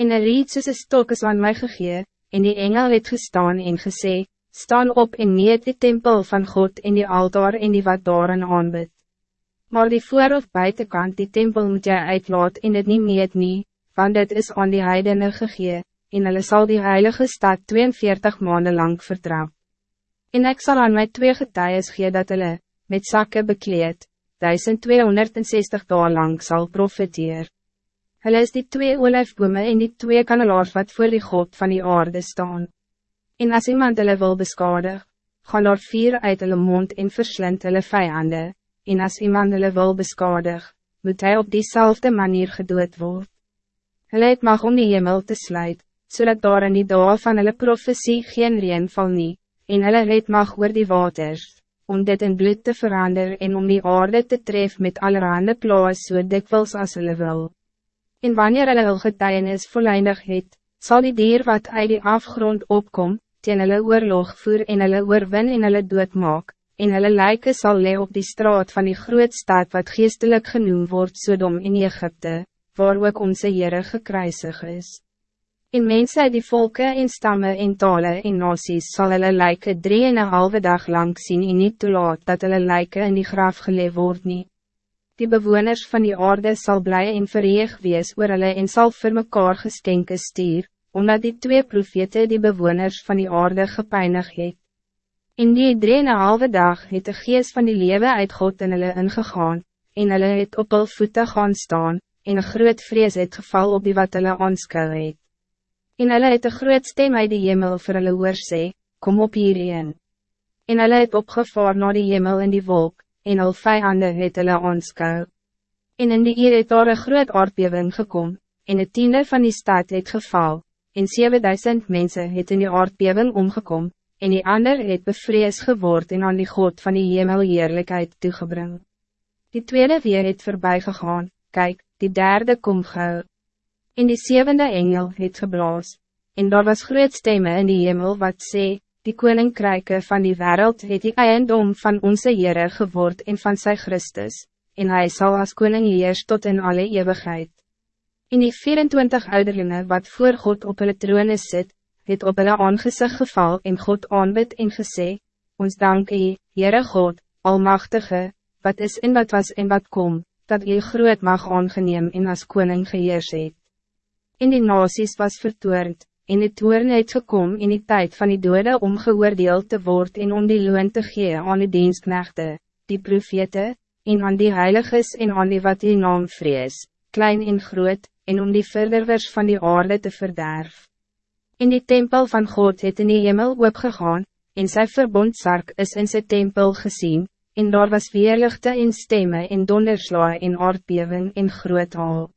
En een riet soos een stok is aan my gegee, en die engel het gestaan en gesê, staan op en meet die tempel van God en die altaar en die wat daarin aanbid. Maar die voor of buitenkant die tempel moet jy uitlaat en het niet meet nie, want dit is aan die heidene gegee, en hulle sal die heilige stad 42 maanden lang vertrouw. En ik zal aan my twee getuies gee dat hulle, met zakken bekleed, 1260 dagen lang zal profiteer. Hulle is die twee olijfbome en die twee kanelaars wat voor die God van die aarde staan. En als iemand hulle wil beskadig, gaan er vier uit hulle mond en verslind hulle vijanden, en als iemand hulle wil beskadig, moet hij op diezelfde manier gedood worden. Hulle het mag om die hemel te sluit, zodat daar in die dag van hulle profetie geen reen val nie, en hulle het mag oor die waters, om dit in bloed te veranderen en om die aarde te tref met allerhande plaas so dikwijls as hulle wil. En wanneer hulle hul getuienis voleindig het, zal die dier wat uit die afgrond opkom, teen hulle oorlog voer en hulle oorwin en hulle doodmaak, en hulle lijken sal lee op die straat van die groot stad wat geestelijk genoemd wordt Sodom in Egypte, waar ook onze Heere gekruisig is. En mense die volken en stammen en talen en nasies sal hulle lijken drie en een halve dag lang zien en niet toelaat dat hulle lijken in die graf geleef word nie. Die bewoners van die aarde zal blij en verreeg wees oor hulle en sal vir mekaar gestenke stuur, omdat die twee profete die bewoners van die aarde gepeinig het. In die drie en halve dag het de geest van die lewe uit God in hulle ingegaan, en hulle het op hul voete gaan staan, en een groot vrees het geval op die wat hulle aanskou het. En hulle het een groot stem uit die hemel vir hulle oor sê, kom op hierheen. En hulle het opgevaar naar die hemel in die wolk, en al vijanden het hulle aanskou. En in die eer het daar een groot aardbewing gekom, en het tiende van die stad het geval, en 7000 mensen het in die aardbewing omgekom, en die ander het bevrees geword en aan die God van die hemel eerlijkheid toegebring. Die tweede weer het voorbij gegaan, kijk, die derde kom gauw. En die zevende engel het geblaas, en daar was groot stemme in die hemel wat sê, die koninkryke van die wereld het die eiendom van onze Heere geword en van sy Christus, en hij zal als koning heers tot in alle eeuwigheid. In die 24 ouderlinge wat voor God op hulle troon sit, het op hulle aangezicht geval en God aanbid en gesê, Ons dank u, Heere God, Almachtige, wat is en wat was en wat kom, dat u groot mag aangeneem en as koning geheers het. In die nasies was vertoord, en die toorn het gekom in die tijd van die dode om geoordeeld te worden en om die loon te gee aan die diensknechte, die profete, en aan die heiliges en aan die wat die naam vrees, klein en groot, en om die verderwers van die aarde te verderf. In die tempel van God het in die hemel opgegaan, en sy verbondsark is in sy tempel gezien, en daar was weerlichte en stemme en donderslaai en aardbewing en groot haal.